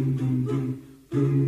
dum dum dum dum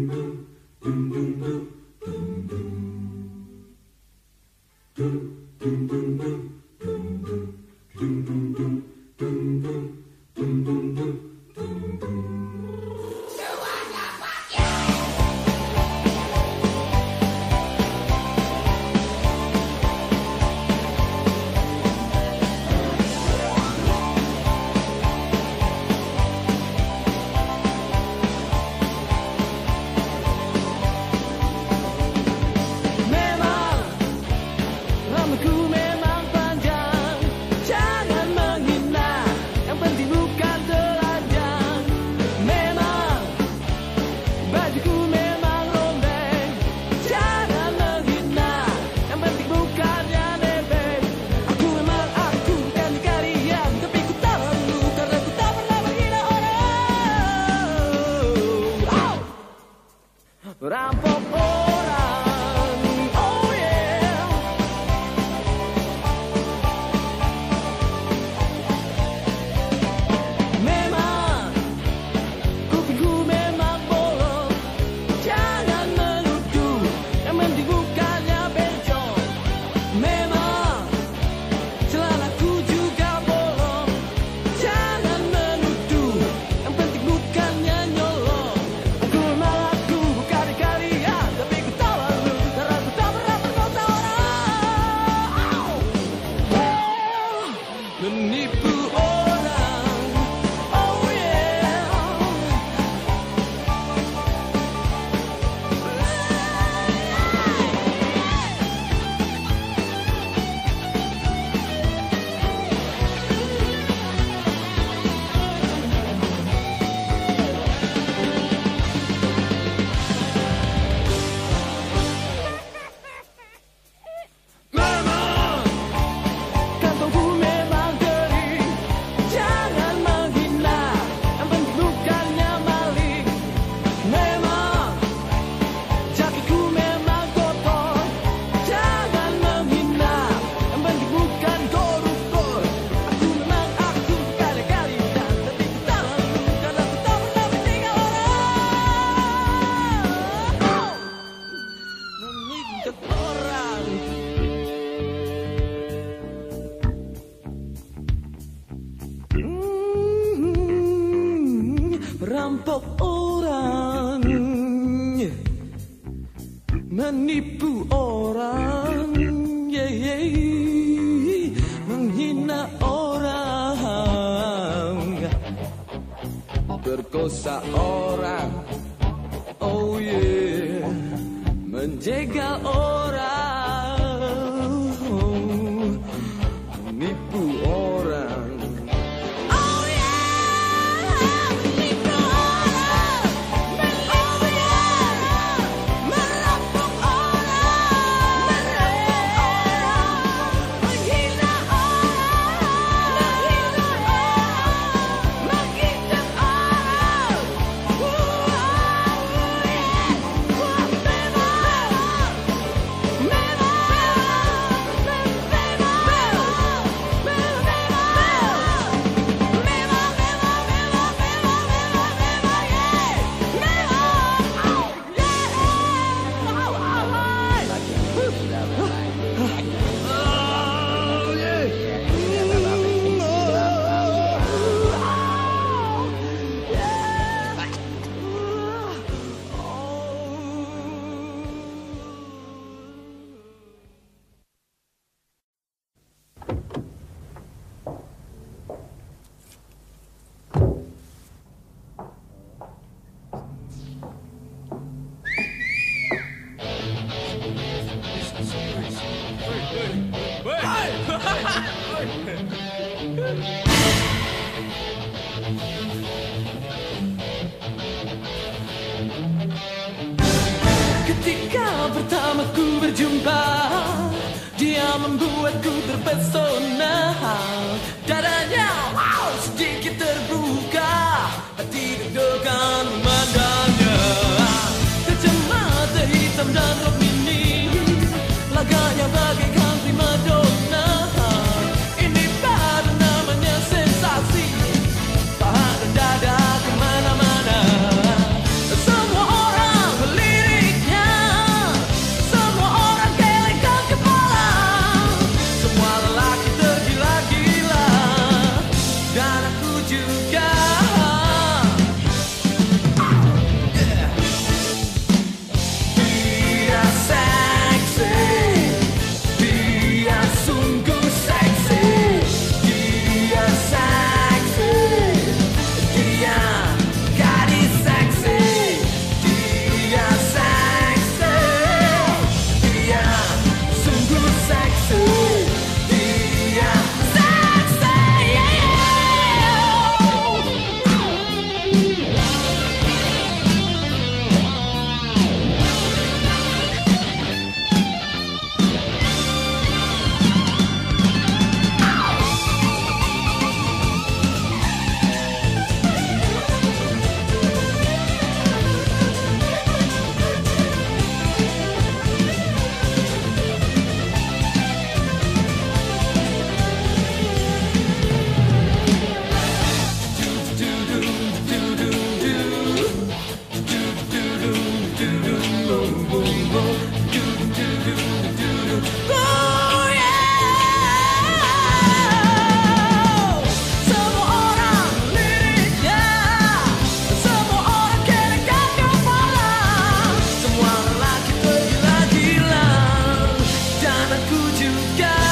merampok orang Menipu orang yeah, yeah. Menghina orang. Berkosa orang Oh yeah. Menjegal orang. juga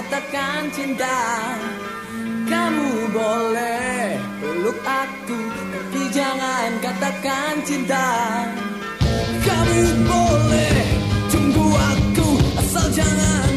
nyatakan cinta Kamu boleh peluk aku Tapi jangan katakan cinta. Kamu boleh tunggu aku Asal jangan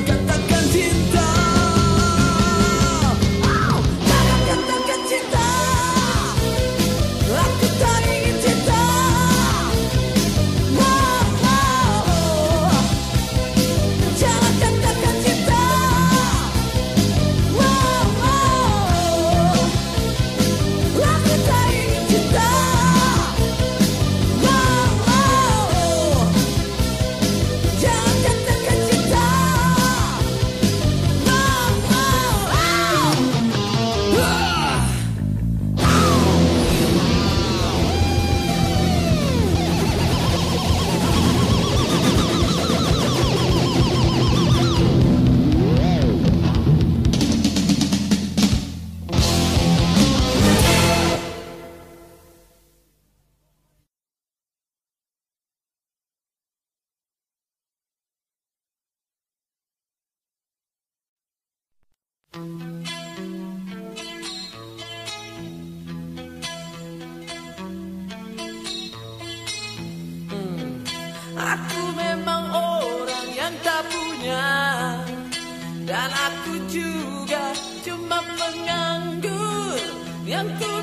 Hmm. Aku memang orang yang tak punya Dan aku juga cuma menganggur Yang ku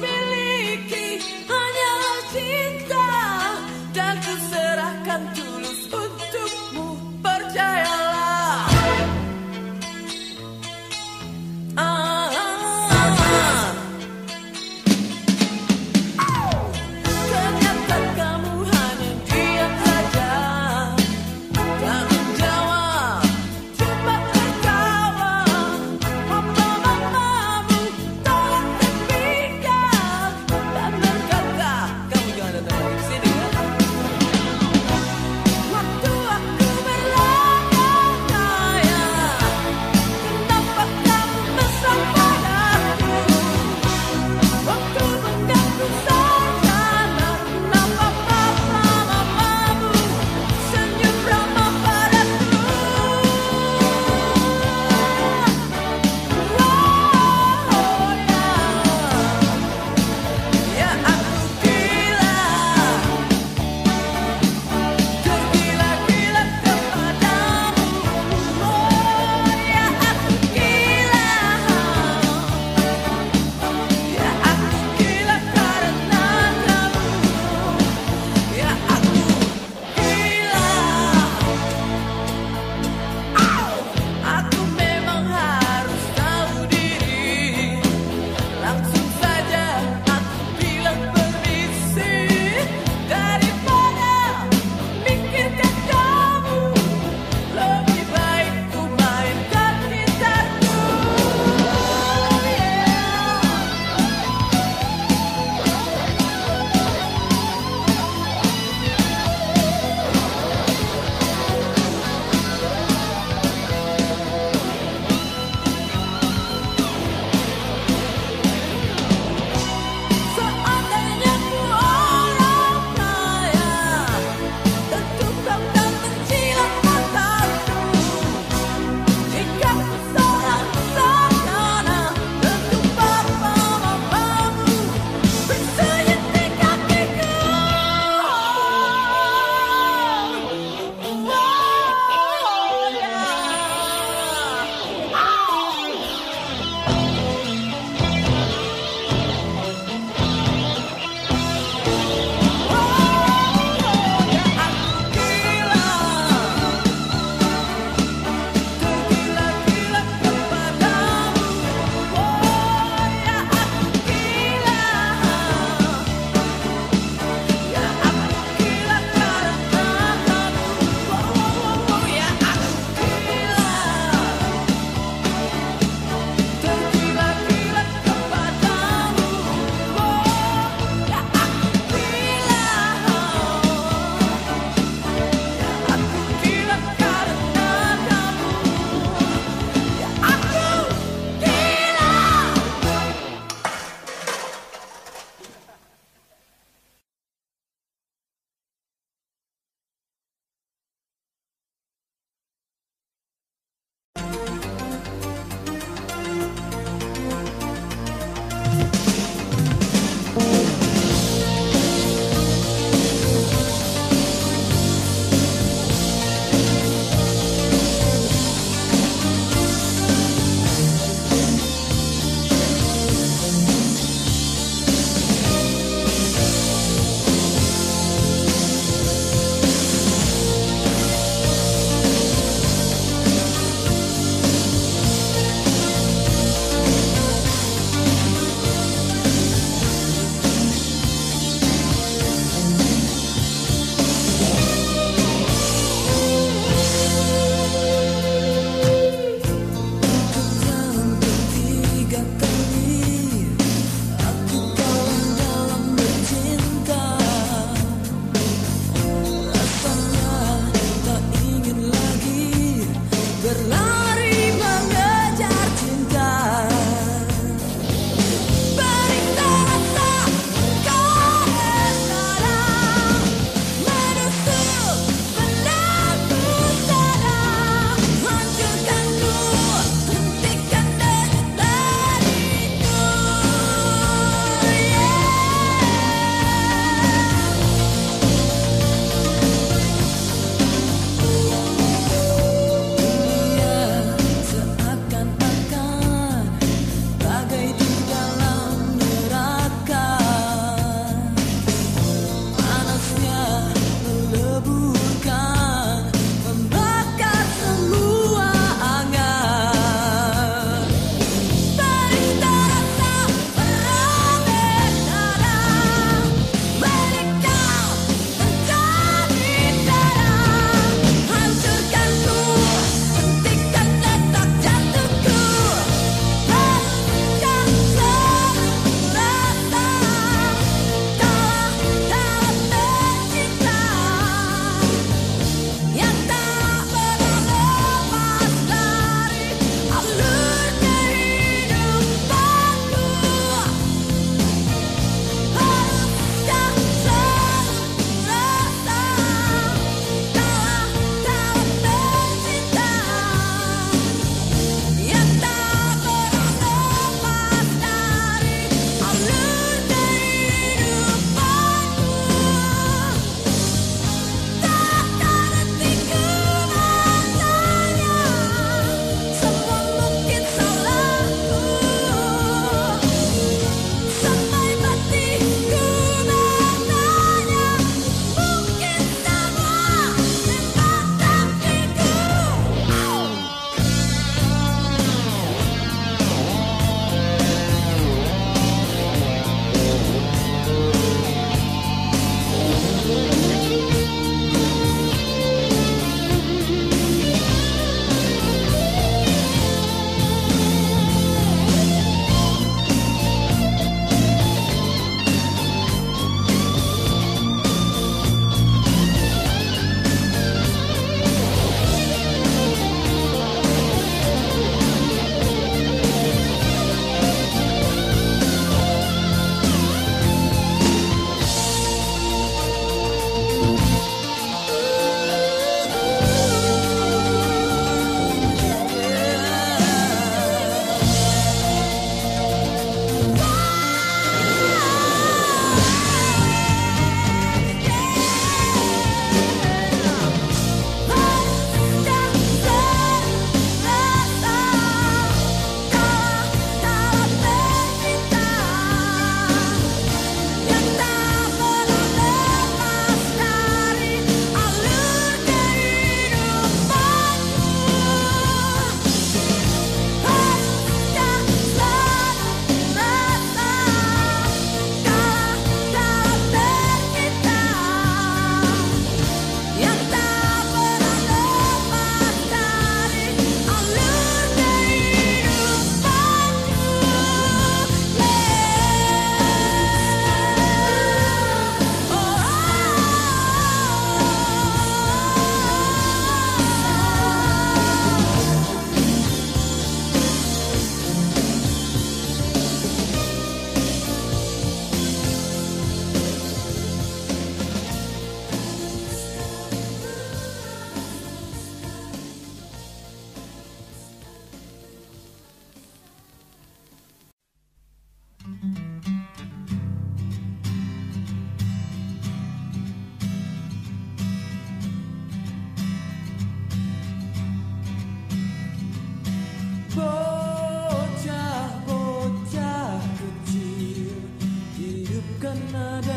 gonna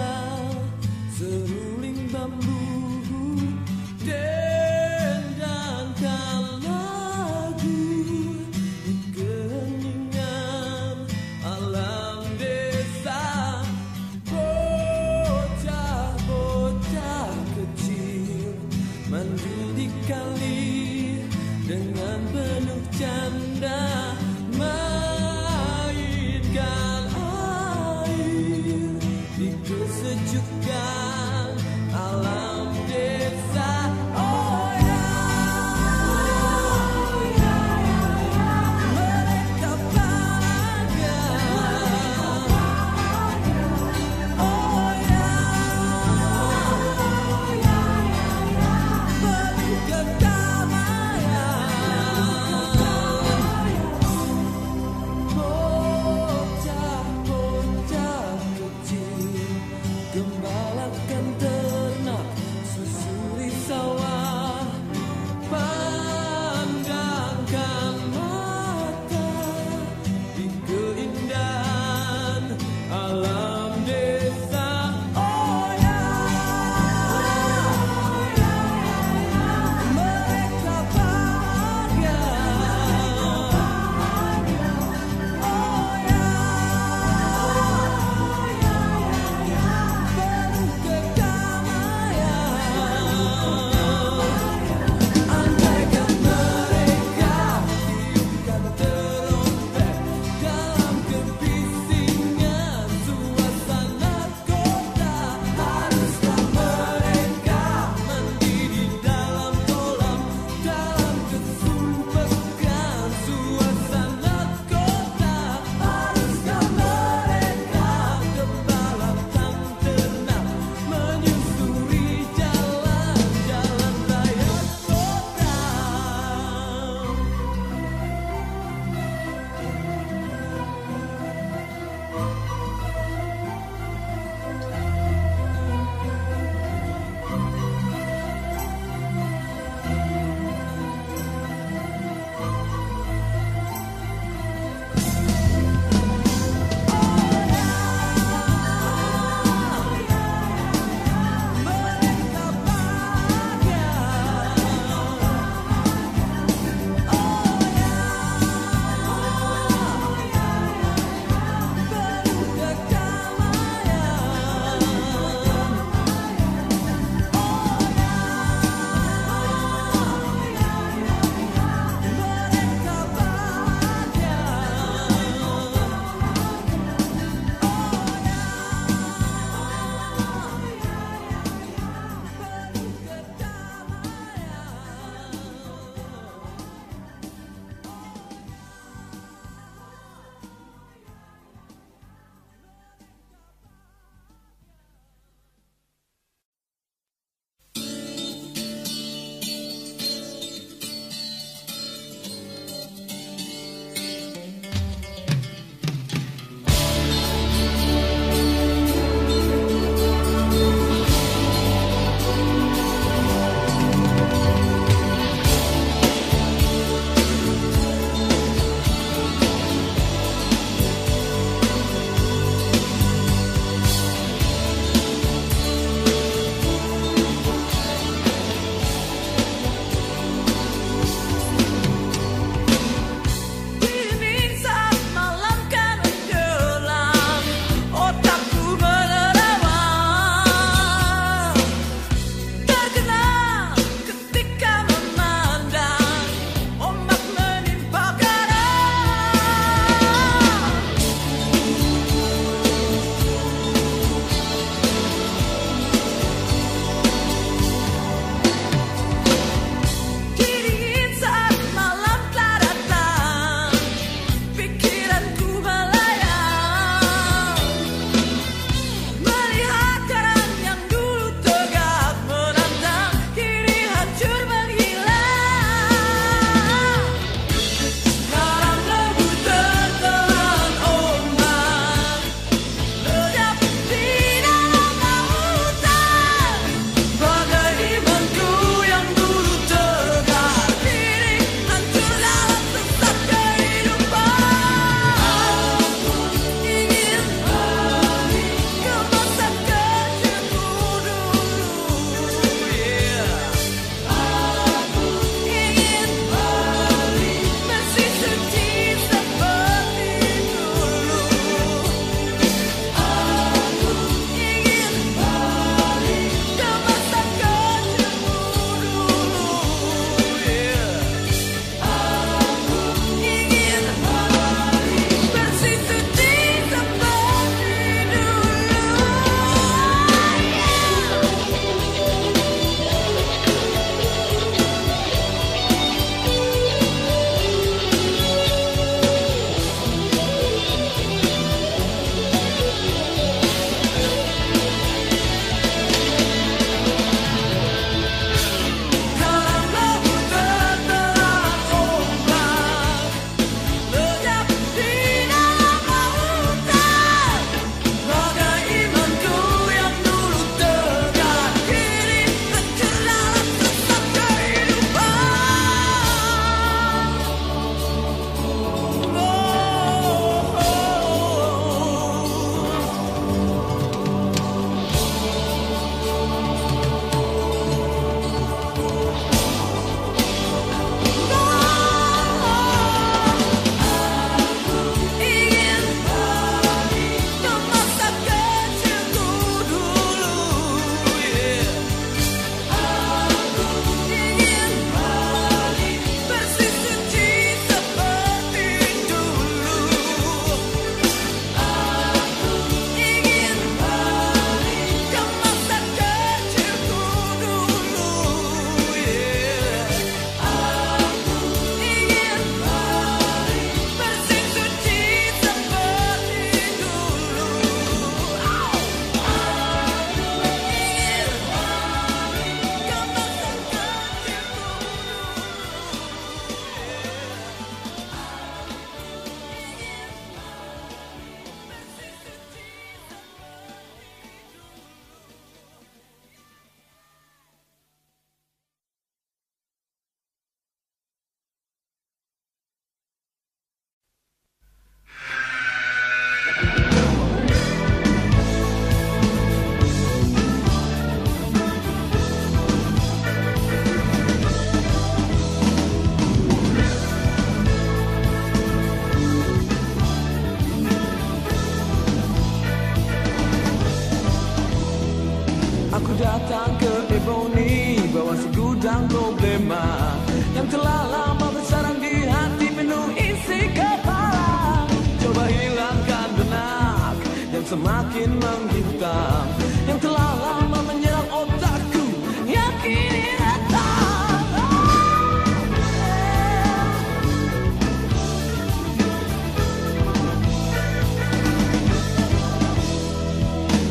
kepala. Coba hilangkan benak yang semakin menghitam Yang telah lama menyerang otakku. Yang kini datang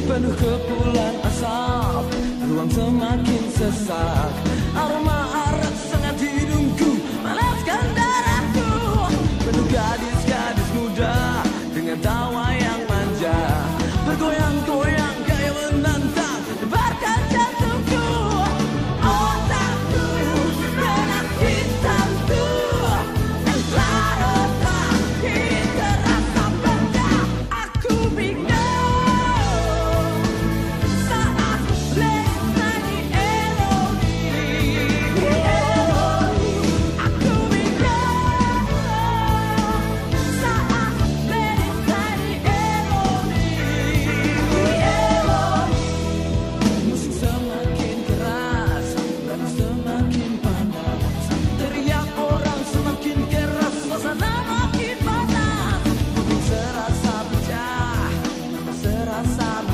Penuh kepulan asap, ruang semakin sesak. passar.